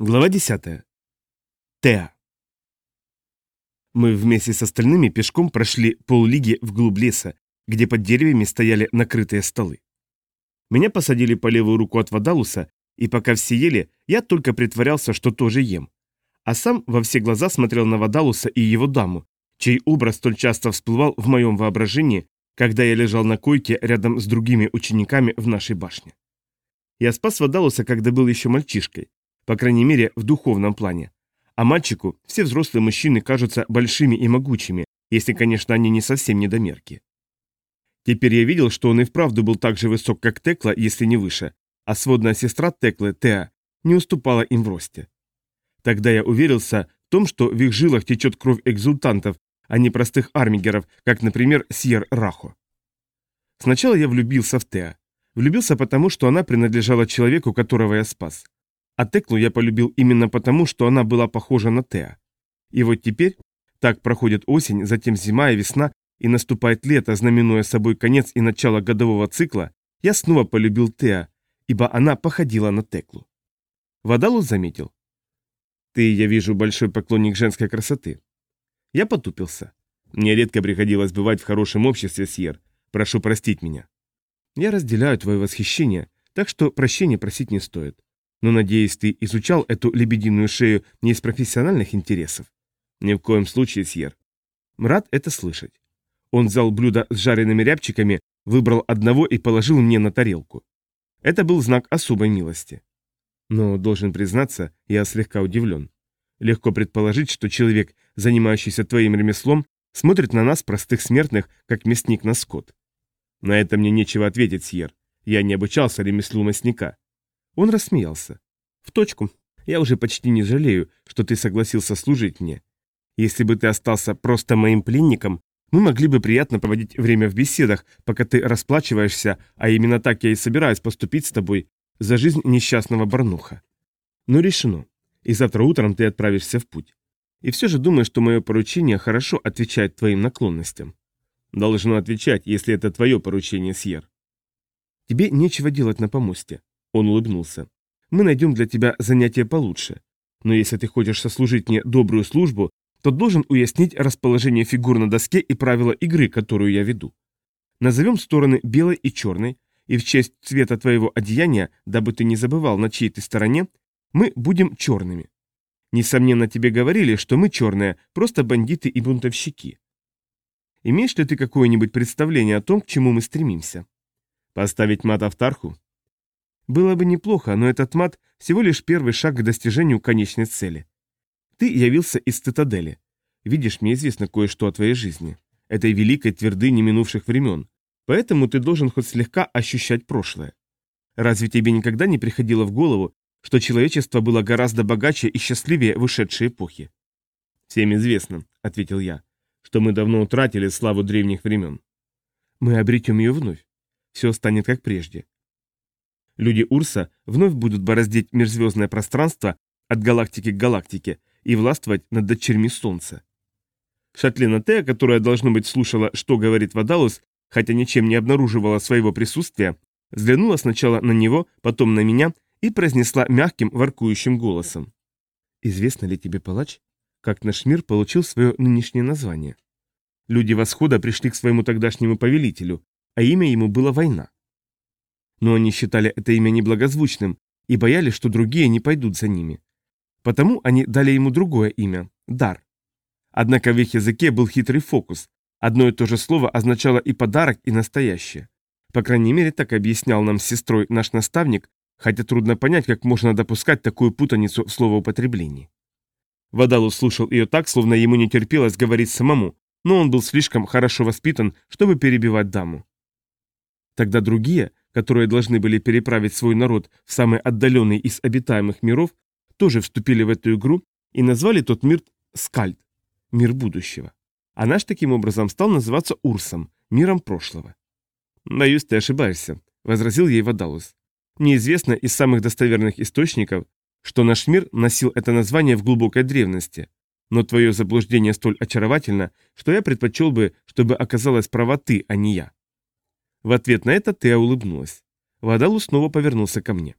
Глава 10. Теа. Мы вместе с остальными пешком прошли поллиги вглубь леса, где под деревьями стояли накрытые столы. Меня посадили по левую руку от Вадалуса, и пока все ели, я только притворялся, что тоже ем. А сам во все глаза смотрел на Вадалуса и его даму, чей образ столь часто всплывал в моем воображении, когда я лежал на койке рядом с другими учениками в нашей башне. Я спас Вадалуса, когда был еще мальчишкой по крайней мере, в духовном плане. А мальчику все взрослые мужчины кажутся большими и могучими, если, конечно, они не совсем недомерки. Теперь я видел, что он и вправду был так же высок, как Текла, если не выше, а сводная сестра Теклы, Теа, не уступала им в росте. Тогда я уверился в том, что в их жилах течет кровь экзультантов, а не простых армигеров, как, например, Сьер Рахо. Сначала я влюбился в Теа. Влюбился потому, что она принадлежала человеку, которого я спас. А Теклу я полюбил именно потому, что она была похожа на Теа. И вот теперь, так проходит осень, затем зима и весна, и наступает лето, знаменуя собой конец и начало годового цикла, я снова полюбил Теа, ибо она походила на Теклу. Водалус заметил. «Ты, я вижу, большой поклонник женской красоты». Я потупился. Мне редко приходилось бывать в хорошем обществе, Сьер. Прошу простить меня. Я разделяю твое восхищение, так что прощения просить не стоит. Но, надеюсь, ты изучал эту лебединую шею не из профессиональных интересов? Ни в коем случае, Сьер. Рад это слышать. Он взял блюдо с жареными рябчиками, выбрал одного и положил мне на тарелку. Это был знак особой милости. Но, должен признаться, я слегка удивлен. Легко предположить, что человек, занимающийся твоим ремеслом, смотрит на нас, простых смертных, как мясник на скот. На это мне нечего ответить, Сьер. Я не обучался ремеслу мясника. Он рассмеялся. «В точку. Я уже почти не жалею, что ты согласился служить мне. Если бы ты остался просто моим пленником, мы могли бы приятно проводить время в беседах, пока ты расплачиваешься, а именно так я и собираюсь поступить с тобой за жизнь несчастного барнуха. Но решено. И завтра утром ты отправишься в путь. И все же думаю, что мое поручение хорошо отвечает твоим наклонностям. Должно отвечать, если это твое поручение, Сьер. Тебе нечего делать на помосте. Он улыбнулся. «Мы найдем для тебя занятие получше. Но если ты хочешь сослужить мне добрую службу, то должен уяснить расположение фигур на доске и правила игры, которую я веду. Назовем стороны белой и черной, и в честь цвета твоего одеяния, дабы ты не забывал, на чьей ты стороне, мы будем черными. Несомненно, тебе говорили, что мы черные, просто бандиты и бунтовщики. Имеешь ли ты какое-нибудь представление о том, к чему мы стремимся? Поставить мат Автарху? Было бы неплохо, но этот мат всего лишь первый шаг к достижению конечной цели. Ты явился из цитадели. Видишь, мне известно кое-что о твоей жизни. Этой великой твердыни минувших времен. Поэтому ты должен хоть слегка ощущать прошлое. Разве тебе никогда не приходило в голову, что человечество было гораздо богаче и счастливее в ушедшей эпохи? «Всем известно», — ответил я, — «что мы давно утратили славу древних времен». «Мы обретем ее вновь. Все станет как прежде. Люди Урса вновь будут бороздить межзвездное пространство от галактики к галактике и властвовать над дочерьми Солнца. Шатлина Тея, которая, должно быть, слушала, что говорит Вадалус, хотя ничем не обнаруживала своего присутствия, взглянула сначала на него, потом на меня и произнесла мягким, воркующим голосом. «Известно ли тебе, палач, как наш мир получил свое нынешнее название? Люди Восхода пришли к своему тогдашнему повелителю, а имя ему было война. Но они считали это имя неблагозвучным и боялись, что другие не пойдут за ними. Потому они дали ему другое имя – Дар. Однако в их языке был хитрый фокус. Одно и то же слово означало и подарок, и настоящее. По крайней мере, так объяснял нам с сестрой наш наставник, хотя трудно понять, как можно допускать такую путаницу в словоупотреблении. Вадалу слушал ее так, словно ему не терпелось говорить самому, но он был слишком хорошо воспитан, чтобы перебивать даму. Тогда другие, которые должны были переправить свой народ в самый отдаленный из обитаемых миров, тоже вступили в эту игру и назвали тот мир Скальд, мир будущего. А наш таким образом стал называться Урсом, миром прошлого. «Боюсь, ты ошибаешься», — возразил ей Вадалус. «Неизвестно из самых достоверных источников, что наш мир носил это название в глубокой древности, но твое заблуждение столь очаровательно, что я предпочел бы, чтобы оказалась права ты, а не я. В ответ на это Теа улыбнулась. Вадалу снова повернулся ко мне.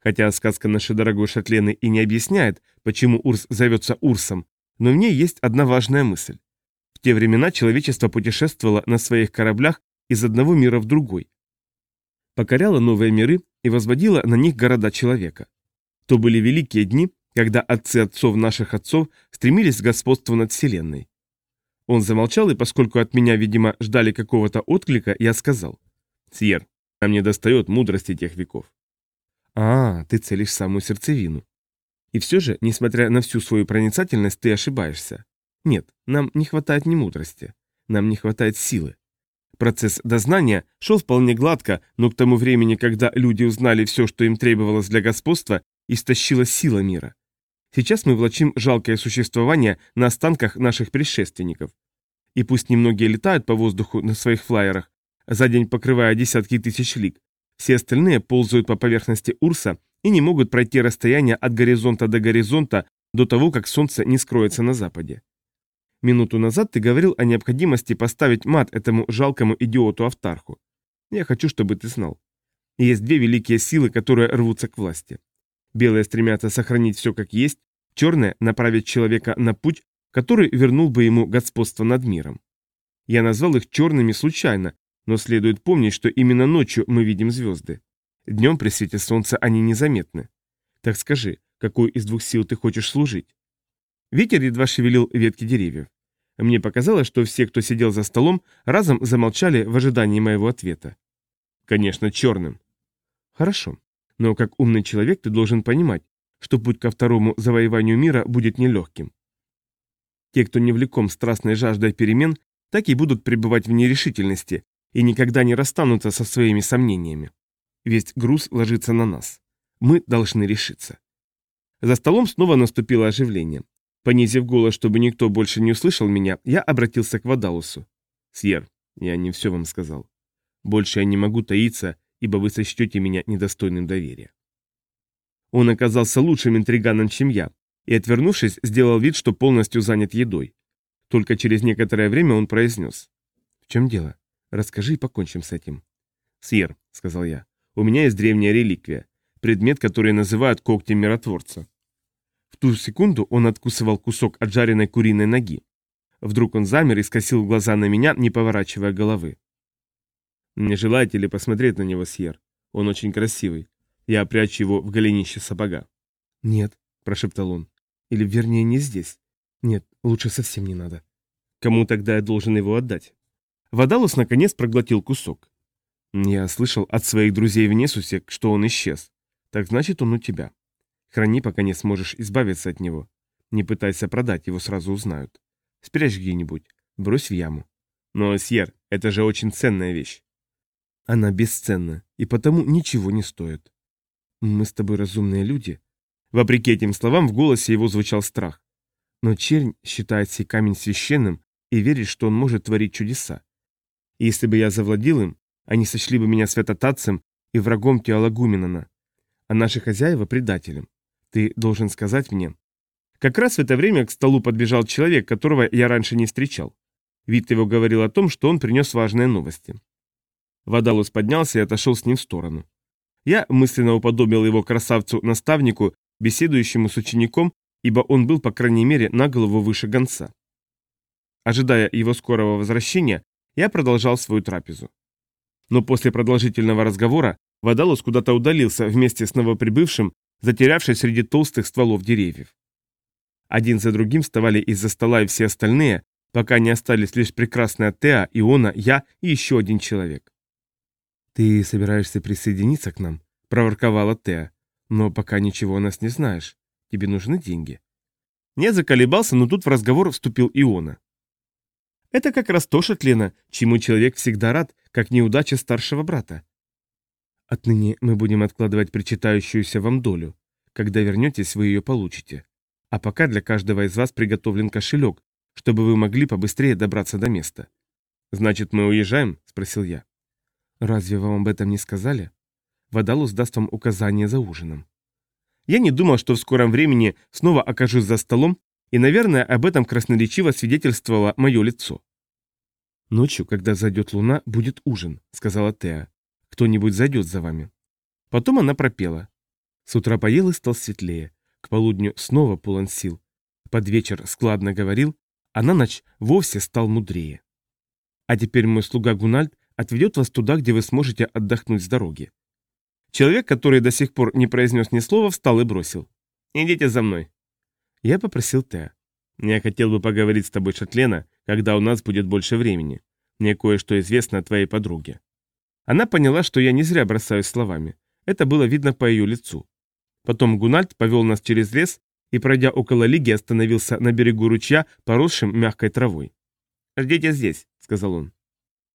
Хотя сказка нашей дорогой Шатлены и не объясняет, почему Урс зовется Урсом, но в ней есть одна важная мысль. В те времена человечество путешествовало на своих кораблях из одного мира в другой. Покоряло новые миры и возводило на них города человека. То были великие дни, когда отцы отцов наших отцов стремились к господству над Вселенной. Он замолчал, и поскольку от меня, видимо, ждали какого-то отклика, я сказал. «Сьер, нам не достает мудрости тех веков». «А, ты целишь самую сердцевину. И все же, несмотря на всю свою проницательность, ты ошибаешься. Нет, нам не хватает ни мудрости, нам не хватает силы. Процесс дознания шел вполне гладко, но к тому времени, когда люди узнали все, что им требовалось для господства, истощила сила мира. Сейчас мы влачим жалкое существование на останках наших предшественников. И пусть немногие летают по воздуху на своих флайерах, за день покрывая десятки тысяч лиг, все остальные ползают по поверхности Урса и не могут пройти расстояние от горизонта до горизонта до того, как солнце не скроется на западе. Минуту назад ты говорил о необходимости поставить мат этому жалкому идиоту Автарху. Я хочу, чтобы ты знал. Есть две великие силы, которые рвутся к власти. Белые стремятся сохранить все как есть, черные – направить человека на путь, который вернул бы ему господство над миром. Я назвал их черными случайно, но следует помнить, что именно ночью мы видим звезды. Днем при свете солнца они незаметны. Так скажи, какой из двух сил ты хочешь служить? Ветер едва шевелил ветки деревьев. Мне показалось, что все, кто сидел за столом, разом замолчали в ожидании моего ответа. Конечно, черным. Хорошо. Но как умный человек ты должен понимать, что путь ко второму завоеванию мира будет нелегким. Те, кто не влеком страстной жаждой перемен, так и будут пребывать в нерешительности и никогда не расстанутся со своими сомнениями. Весь груз ложится на нас. Мы должны решиться. За столом снова наступило оживление. Понизив голос, чтобы никто больше не услышал меня, я обратился к Вадалусу. «Сьер, я не все вам сказал. Больше я не могу таиться, ибо вы сочтете меня недостойным доверия». Он оказался лучшим интриганом, чем я, и, отвернувшись, сделал вид, что полностью занят едой. Только через некоторое время он произнес. «В чем дело? Расскажи и покончим с этим». «Сьер», — сказал я, — «у меня есть древняя реликвия, предмет, который называют когтем миротворца ту секунду он откусывал кусок от жареной куриной ноги. Вдруг он замер и скосил глаза на меня, не поворачивая головы. «Не желаете ли посмотреть на него, Сьер? Он очень красивый. Я прячу его в голенище сапога». «Нет», — прошептал он. «Или, вернее, не здесь. Нет, лучше совсем не надо». «Кому тогда я должен его отдать?» Водалус наконец проглотил кусок. «Я слышал от своих друзей в Несусе, что он исчез. Так значит, он у тебя. Храни, пока не сможешь избавиться от него. Не пытайся продать, его сразу узнают. Спрячь где-нибудь, брось в яму. Но, Сьер, это же очень ценная вещь. Она бесценна, и потому ничего не стоит. Мы с тобой разумные люди. Вопреки этим словам в голосе его звучал страх. Но чернь считает сей камень священным и верит, что он может творить чудеса. И если бы я завладел им, они сочли бы меня святотатцем и врагом Теологуменана, а наши хозяева предателем. Ты должен сказать мне. Как раз в это время к столу подбежал человек, которого я раньше не встречал. Вид его говорил о том, что он принес важные новости. Водалус поднялся и отошел с ним в сторону. Я мысленно уподобил его красавцу-наставнику, беседующему с учеником, ибо он был, по крайней мере, на голову выше гонца. Ожидая его скорого возвращения, я продолжал свою трапезу. Но после продолжительного разговора Водалус куда-то удалился вместе с новоприбывшим, затерявшись среди толстых стволов деревьев. Один за другим вставали из-за стола и все остальные, пока не остались лишь прекрасная Теа, Иона, я и еще один человек. «Ты собираешься присоединиться к нам?» – проворковала Теа. «Но пока ничего о нас не знаешь. Тебе нужны деньги». Не заколебался, но тут в разговор вступил Иона. «Это как раз то, Шатлена, чему человек всегда рад, как неудача старшего брата. Отныне мы будем откладывать причитающуюся вам долю. Когда вернетесь, вы ее получите. А пока для каждого из вас приготовлен кошелек, чтобы вы могли побыстрее добраться до места. «Значит, мы уезжаем?» – спросил я. «Разве вам об этом не сказали?» Водолус даст вам указания за ужином. Я не думал, что в скором времени снова окажусь за столом, и, наверное, об этом красноречиво свидетельствовало мое лицо. «Ночью, когда зайдет луна, будет ужин», — сказала Теа. Кто-нибудь зайдет за вами. Потом она пропела. С утра поел и стал светлее. К полудню снова полон сил. Под вечер складно говорил, а на ночь вовсе стал мудрее. А теперь мой слуга Гунальд отведет вас туда, где вы сможете отдохнуть с дороги. Человек, который до сих пор не произнес ни слова, встал и бросил. «Идите за мной». Я попросил Теа. «Я хотел бы поговорить с тобой, Шатлена, когда у нас будет больше времени. Мне кое-что известно о твоей подруге». Она поняла, что я не зря бросаюсь словами. Это было видно по ее лицу. Потом Гунальд повел нас через лес и, пройдя около лиги, остановился на берегу ручья, поросшим мягкой травой. «Ждите здесь», — сказал он.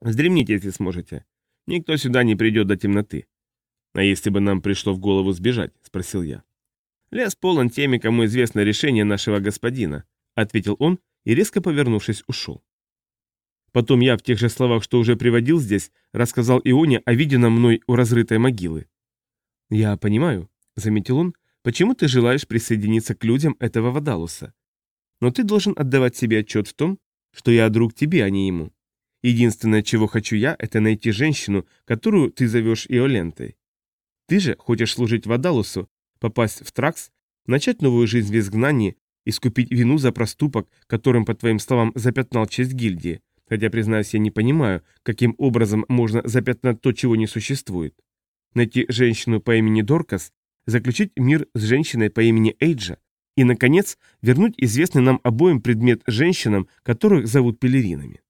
«Вздремните, если сможете. Никто сюда не придет до темноты». «А если бы нам пришло в голову сбежать?» — спросил я. «Лес полон теми, кому известно решение нашего господина», — ответил он и, резко повернувшись, ушел. Потом я в тех же словах, что уже приводил здесь, рассказал Ионе о виденном мной у разрытой могилы. «Я понимаю», — заметил он, — «почему ты желаешь присоединиться к людям этого Вадалуса? Но ты должен отдавать себе отчет в том, что я друг тебе, а не ему. Единственное, чего хочу я, это найти женщину, которую ты зовешь Иолентой. Ты же хочешь служить Вадалусу, попасть в Тракс, начать новую жизнь в изгнании, искупить вину за проступок, которым, по твоим словам, запятнал честь гильдии, хотя, признаюсь, я не понимаю, каким образом можно запятнать то, чего не существует. Найти женщину по имени Доркас, заключить мир с женщиной по имени Эйджа и, наконец, вернуть известный нам обоим предмет женщинам, которых зовут пелеринами.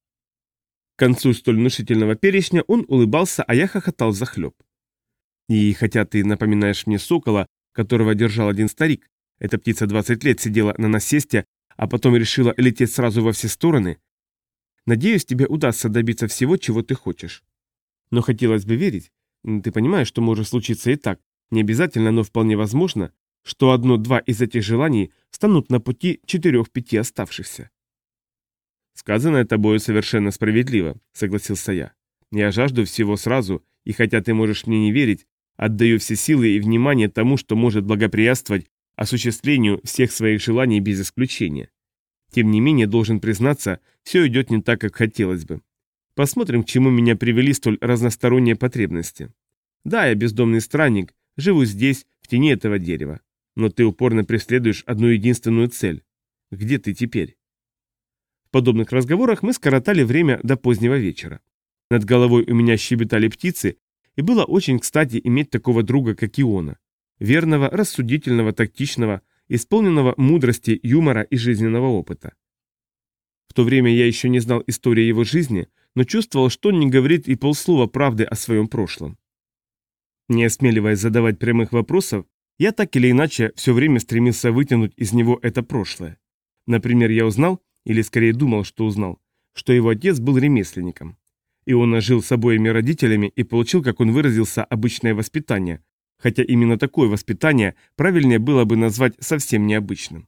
Концу столь внушительного перечня он улыбался, а я хохотал захлеб. И хотя ты напоминаешь мне сокола, которого держал один старик, эта птица 20 лет сидела на насесте, а потом решила лететь сразу во все стороны, надеюсь, тебе удастся добиться всего, чего ты хочешь. Но хотелось бы верить, ты понимаешь, что может случиться и так, не обязательно, но вполне возможно, что одно-два из этих желаний станут на пути четырех-пяти оставшихся. «Сказанное тобою совершенно справедливо», — согласился я. «Я жажду всего сразу, и хотя ты можешь мне не верить, Отдаю все силы и внимание тому, что может благоприятствовать осуществлению всех своих желаний без исключения. Тем не менее, должен признаться, все идет не так, как хотелось бы. Посмотрим, к чему меня привели столь разносторонние потребности. Да, я бездомный странник, живу здесь, в тени этого дерева. Но ты упорно преследуешь одну единственную цель. Где ты теперь? Подобных разговорах мы скоротали время до позднего вечера. Над головой у меня щебетали птицы, и было очень кстати иметь такого друга, как Иона. Верного, рассудительного, тактичного, исполненного мудрости, юмора и жизненного опыта. В то время я еще не знал истории его жизни, но чувствовал, что он не говорит и полслова правды о своем прошлом. Не осмеливаясь задавать прямых вопросов, я так или иначе все время стремился вытянуть из него это прошлое. Например, я узнал, или скорее думал, что узнал, что его отец был ремесленником. И он жил с обоими родителями и получил, как он выразился, обычное воспитание, хотя именно такое воспитание правильнее было бы назвать совсем необычным.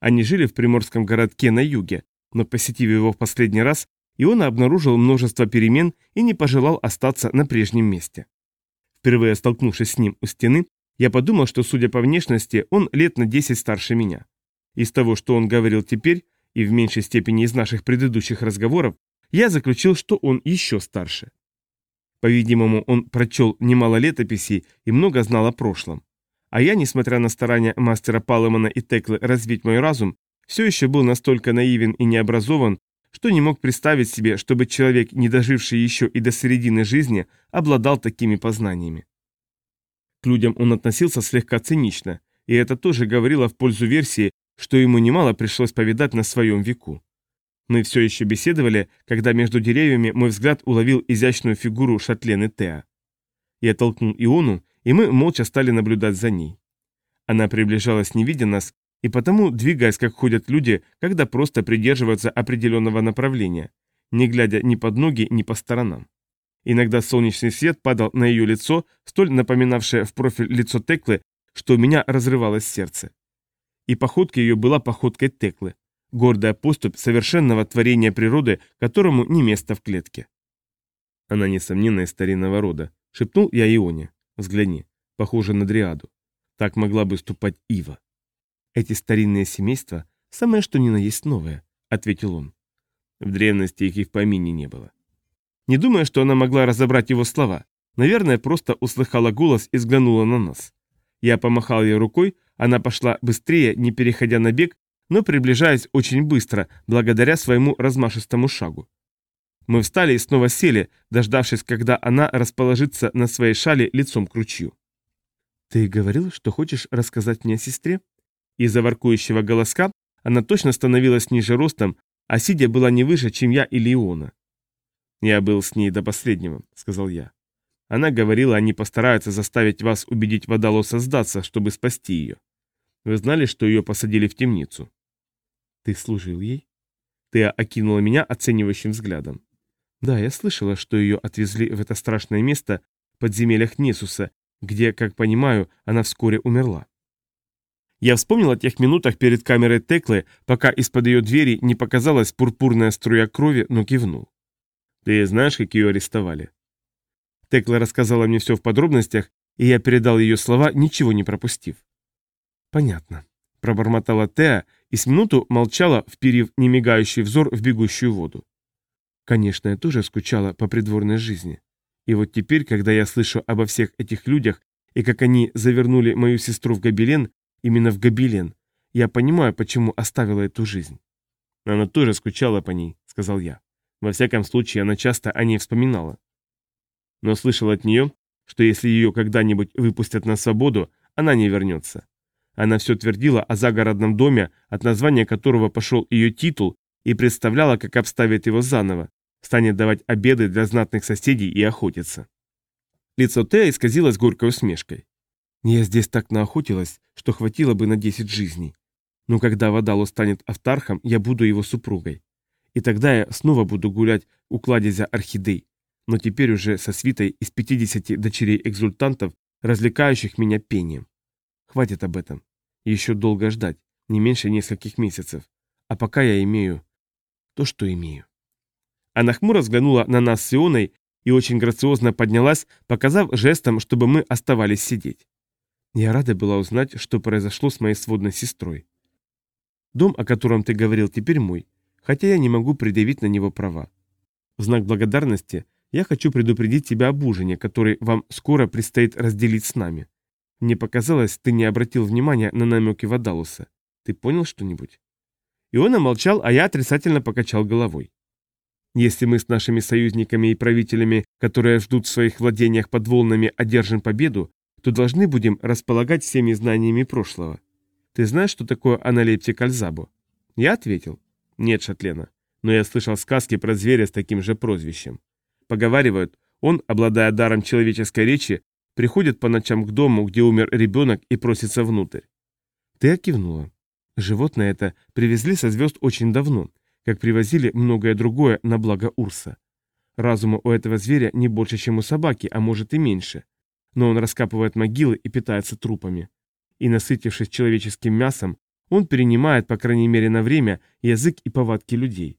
Они жили в приморском городке на юге, но посетив его в последний раз, Иона обнаружил множество перемен и не пожелал остаться на прежнем месте. Впервые столкнувшись с ним у стены, я подумал, что, судя по внешности, он лет на 10 старше меня. Из того, что он говорил теперь, и в меньшей степени из наших предыдущих разговоров, я заключил, что он еще старше. По-видимому, он прочел немало летописей и много знал о прошлом. А я, несмотря на старания мастера Палемана и Теклы развить мой разум, все еще был настолько наивен и необразован, что не мог представить себе, чтобы человек, не доживший еще и до середины жизни, обладал такими познаниями. К людям он относился слегка цинично, и это тоже говорило в пользу версии, что ему немало пришлось повидать на своем веку. Мы все еще беседовали, когда между деревьями мой взгляд уловил изящную фигуру Шатлены Теа. Я толкнул Иону, и мы молча стали наблюдать за ней. Она приближалась не видя нас, и потому, двигаясь, как ходят люди, когда просто придерживаются определенного направления, не глядя ни под ноги, ни по сторонам. Иногда солнечный свет падал на ее лицо, столь напоминавшее в профиль лицо Теклы, что у меня разрывалось сердце. И походка ее была походкой Теклы, Гордая поступь совершенного творения природы, которому не место в клетке. Она, несомненно, из старинного рода. Шепнул я Ионе. Взгляни. Похоже на дриаду. Так могла бы ступать Ива. Эти старинные семейства – самое что ни на есть новое, ответил он. В древности их и в помине не было. Не думая, что она могла разобрать его слова, наверное, просто услыхала голос и взглянула на нас. Я помахал ей рукой, она пошла быстрее, не переходя на бег, но приближаясь очень быстро, благодаря своему размашистому шагу. Мы встали и снова сели, дождавшись, когда она расположится на своей шале лицом к ручью. «Ты говорил, что хочешь рассказать мне о сестре?» Из-за воркующего голоска она точно становилась ниже ростом, а сидя была не выше, чем я или Иона. «Я был с ней до последнего», — сказал я. Она говорила, они постараются заставить вас убедить Водолоса сдаться, чтобы спасти ее. Вы знали, что ее посадили в темницу? Ты служил ей? Ты окинула меня оценивающим взглядом. Да, я слышала, что ее отвезли в это страшное место в подземельях Несуса, где, как понимаю, она вскоре умерла. Я вспомнил о тех минутах перед камерой Теклы, пока из-под ее двери не показалась пурпурная струя крови, но кивнул. Ты знаешь, как ее арестовали? Текла рассказала мне все в подробностях, и я передал ее слова, ничего не пропустив. «Понятно», — пробормотала Теа и с минуту молчала, вперив немигающий взор в бегущую воду. «Конечно, я тоже скучала по придворной жизни. И вот теперь, когда я слышу обо всех этих людях и как они завернули мою сестру в гобелен, именно в гобелен, я понимаю, почему оставила эту жизнь». «Она тоже скучала по ней», — сказал я. Во всяком случае, она часто о ней вспоминала но слышал от нее, что если ее когда-нибудь выпустят на свободу, она не вернется. Она все твердила о загородном доме, от названия которого пошел ее титул, и представляла, как обставит его заново, станет давать обеды для знатных соседей и охотиться. Лицо Тея исказилось горькой усмешкой. «Я здесь так наохотилась, что хватило бы на десять жизней. Но когда Водалу станет автархом, я буду его супругой. И тогда я снова буду гулять у кладезя орхидей, но теперь уже со свитой из 50 дочерей-экзультантов, развлекающих меня пением. Хватит об этом. Еще долго ждать, не меньше нескольких месяцев. А пока я имею то, что имею. Она хмуро взглянула на нас с Ионой и очень грациозно поднялась, показав жестом, чтобы мы оставались сидеть. Я рада была узнать, что произошло с моей сводной сестрой. Дом, о котором ты говорил, теперь мой, хотя я не могу предъявить на него права. В знак благодарности я хочу предупредить тебя об ужине, который вам скоро предстоит разделить с нами. Мне показалось, ты не обратил внимания на намеки Вадалуса. Ты понял что-нибудь?» И он молчал, а я отрицательно покачал головой. «Если мы с нашими союзниками и правителями, которые ждут в своих владениях под волнами, одержим победу, то должны будем располагать всеми знаниями прошлого. Ты знаешь, что такое аналептик Альзабо?» Я ответил. «Нет, Шатлена, но я слышал сказки про зверя с таким же прозвищем. Поговаривают, он, обладая даром человеческой речи, приходит по ночам к дому, где умер ребенок, и просится внутрь. Ты окивнула. Животное это привезли со звезд очень давно, как привозили многое другое на благо Урса. Разума у этого зверя не больше, чем у собаки, а может и меньше. Но он раскапывает могилы и питается трупами. И насытившись человеческим мясом, он перенимает, по крайней мере на время, язык и повадки людей.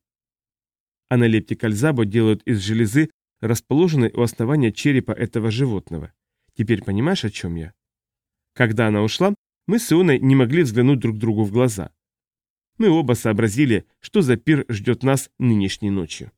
Аналептик Альзабо делают из железы расположенной у основания черепа этого животного. Теперь понимаешь, о чем я? Когда она ушла, мы с Ионой не могли взглянуть друг другу в глаза. Мы оба сообразили, что за пир ждет нас нынешней ночью.